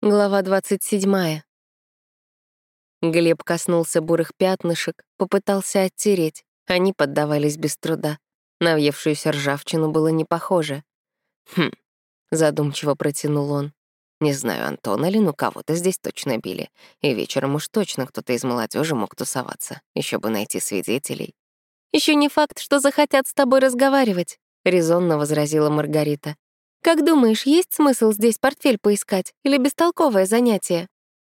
Глава 27. Глеб коснулся бурых пятнышек, попытался оттереть. Они поддавались без труда. На въевшуюся ржавчину было не похоже. «Хм», — задумчиво протянул он. «Не знаю, Антона ли, но кого-то здесь точно били. И вечером уж точно кто-то из молодежи мог тусоваться. Еще бы найти свидетелей». Еще не факт, что захотят с тобой разговаривать», — резонно возразила Маргарита. Как думаешь, есть смысл здесь портфель поискать или бестолковое занятие?»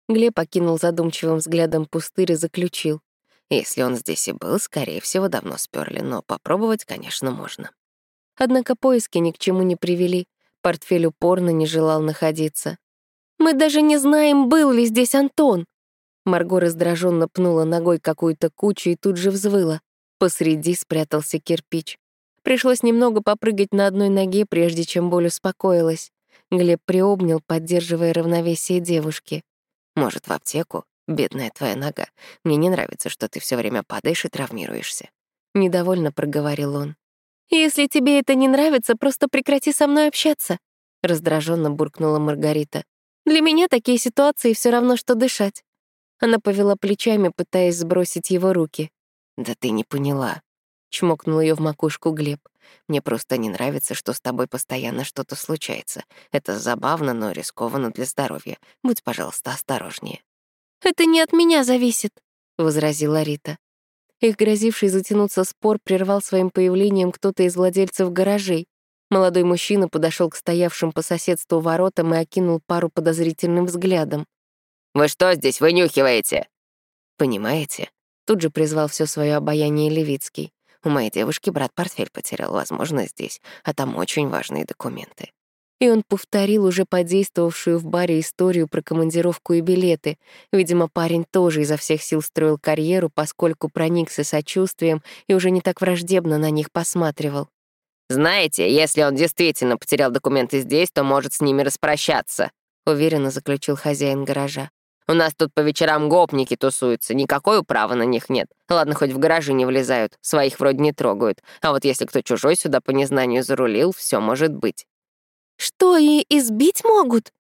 Глеб окинул задумчивым взглядом пустырь и заключил. Если он здесь и был, скорее всего, давно сперли, но попробовать, конечно, можно. Однако поиски ни к чему не привели. Портфель упорно не желал находиться. «Мы даже не знаем, был ли здесь Антон!» Марго раздраженно пнула ногой какую-то кучу и тут же взвыла. Посреди спрятался кирпич. Пришлось немного попрыгать на одной ноге, прежде чем боль успокоилась. Глеб приобнял, поддерживая равновесие девушки. «Может, в аптеку? Бедная твоя нога. Мне не нравится, что ты все время падаешь и травмируешься». Недовольно проговорил он. «Если тебе это не нравится, просто прекрати со мной общаться», — раздраженно буркнула Маргарита. «Для меня такие ситуации все равно, что дышать». Она повела плечами, пытаясь сбросить его руки. «Да ты не поняла. Чмокнул ее в макушку Глеб. «Мне просто не нравится, что с тобой постоянно что-то случается. Это забавно, но рискованно для здоровья. Будь, пожалуйста, осторожнее». «Это не от меня зависит», — возразила Рита. Их грозивший затянуться спор прервал своим появлением кто-то из владельцев гаражей. Молодой мужчина подошел к стоявшим по соседству воротам и окинул пару подозрительным взглядом. «Вы что здесь вынюхиваете?» «Понимаете?» Тут же призвал все свое обаяние Левицкий. У моей девушки брат портфель потерял, возможно, здесь, а там очень важные документы. И он повторил уже подействовавшую в баре историю про командировку и билеты. Видимо, парень тоже изо всех сил строил карьеру, поскольку проникся сочувствием и уже не так враждебно на них посматривал. «Знаете, если он действительно потерял документы здесь, то может с ними распрощаться», — уверенно заключил хозяин гаража. У нас тут по вечерам гопники тусуются, никакой управы на них нет. Ладно, хоть в гаражи не влезают, своих вроде не трогают. А вот если кто чужой сюда по незнанию зарулил, все может быть». «Что, и избить могут?»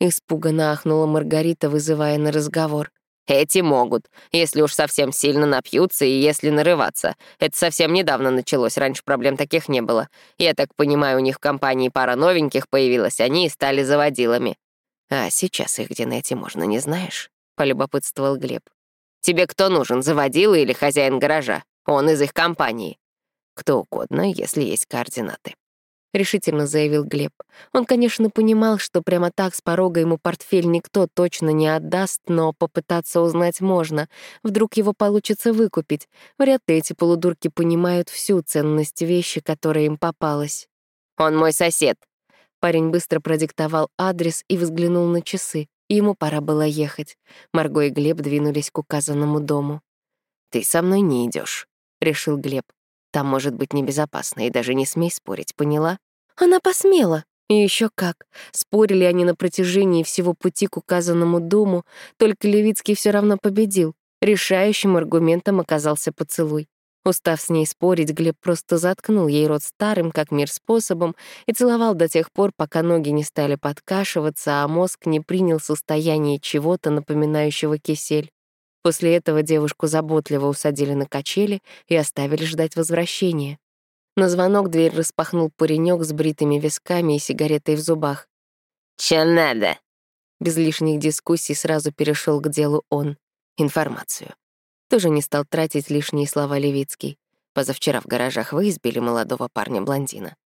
Испуганно ахнула Маргарита, вызывая на разговор. «Эти могут, если уж совсем сильно напьются и если нарываться. Это совсем недавно началось, раньше проблем таких не было. Я так понимаю, у них в компании пара новеньких появилась, они и стали заводилами. «А сейчас их где найти можно, не знаешь?» — полюбопытствовал Глеб. «Тебе кто нужен, заводила или хозяин гаража? Он из их компании». «Кто угодно, если есть координаты», — решительно заявил Глеб. Он, конечно, понимал, что прямо так с порога ему портфель никто точно не отдаст, но попытаться узнать можно. Вдруг его получится выкупить. Вряд ли эти полудурки понимают всю ценность вещи, которая им попалась. «Он мой сосед», Парень быстро продиктовал адрес и взглянул на часы. Ему пора было ехать. Марго и Глеб двинулись к указанному дому. «Ты со мной не идешь, решил Глеб. «Там может быть небезопасно, и даже не смей спорить, поняла?» «Она посмела», и еще как. Спорили они на протяжении всего пути к указанному дому, только Левицкий все равно победил. Решающим аргументом оказался поцелуй. Устав с ней спорить, Глеб просто заткнул ей рот старым, как мир, способом и целовал до тех пор, пока ноги не стали подкашиваться, а мозг не принял состояние чего-то, напоминающего кисель. После этого девушку заботливо усадили на качели и оставили ждать возвращения. На звонок дверь распахнул паренек с бритыми висками и сигаретой в зубах. «Чё надо?» Без лишних дискуссий сразу перешел к делу он. Информацию. Тоже не стал тратить лишние слова Левицкий. Позавчера в гаражах вы избили молодого парня-блондина.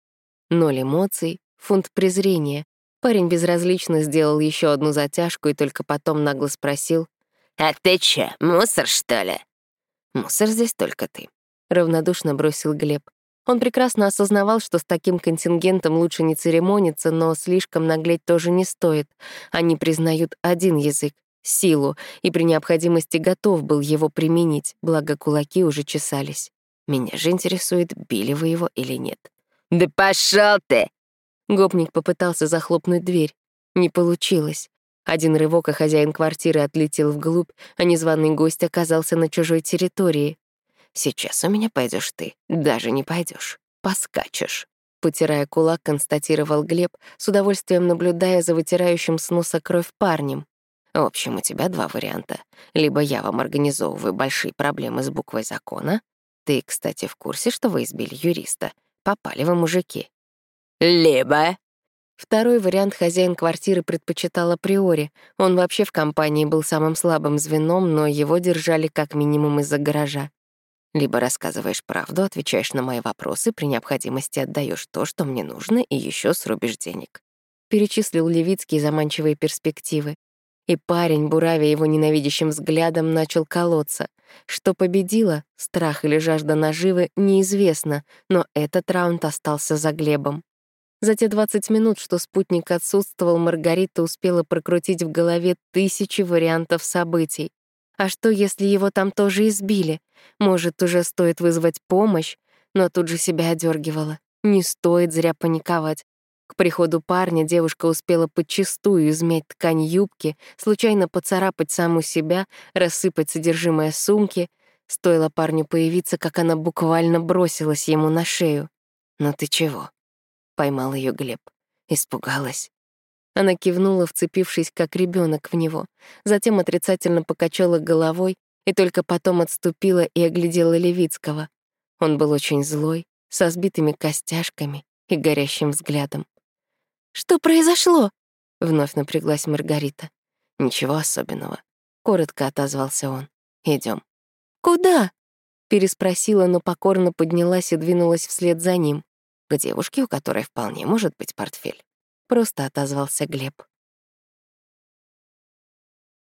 Ноль эмоций, фунт презрения. Парень безразлично сделал еще одну затяжку и только потом нагло спросил. «А ты че, мусор, что ли?» «Мусор здесь только ты», — равнодушно бросил Глеб. Он прекрасно осознавал, что с таким контингентом лучше не церемониться, но слишком наглеть тоже не стоит. Они признают один язык силу, и при необходимости готов был его применить, благо кулаки уже чесались. Меня же интересует, били вы его или нет. «Да пошел ты!» Гопник попытался захлопнуть дверь. Не получилось. Один рывок, и хозяин квартиры отлетел вглубь, а незваный гость оказался на чужой территории. «Сейчас у меня пойдешь ты, даже не пойдешь, поскачешь». Потирая кулак, констатировал Глеб, с удовольствием наблюдая за вытирающим с носа кровь парнем. В общем, у тебя два варианта. Либо я вам организовываю большие проблемы с буквой закона. Ты, кстати, в курсе, что вы избили юриста. Попали вы, мужики. Либо... Второй вариант хозяин квартиры предпочитал априори. Он вообще в компании был самым слабым звеном, но его держали как минимум из-за гаража. Либо рассказываешь правду, отвечаешь на мои вопросы, при необходимости отдаешь то, что мне нужно, и еще срубишь денег. Перечислил Левицкий заманчивые перспективы. И парень, буравя его ненавидящим взглядом, начал колоться. Что победило, страх или жажда наживы, неизвестно, но этот раунд остался за Глебом. За те 20 минут, что спутник отсутствовал, Маргарита успела прокрутить в голове тысячи вариантов событий. А что, если его там тоже избили? Может, уже стоит вызвать помощь? Но тут же себя одергивала. Не стоит зря паниковать. К приходу парня девушка успела подчистую измять ткань юбки, случайно поцарапать саму себя, рассыпать содержимое сумки. Стоило парню появиться, как она буквально бросилась ему на шею. «Ну ты чего?» — поймал ее Глеб. Испугалась. Она кивнула, вцепившись как ребенок в него, затем отрицательно покачала головой и только потом отступила и оглядела Левицкого. Он был очень злой, со сбитыми костяшками и горящим взглядом. «Что произошло?» — вновь напряглась Маргарита. «Ничего особенного», — коротко отозвался он. Идем. «Куда?» — переспросила, но покорно поднялась и двинулась вслед за ним. К девушке, у которой вполне может быть портфель. Просто отозвался Глеб.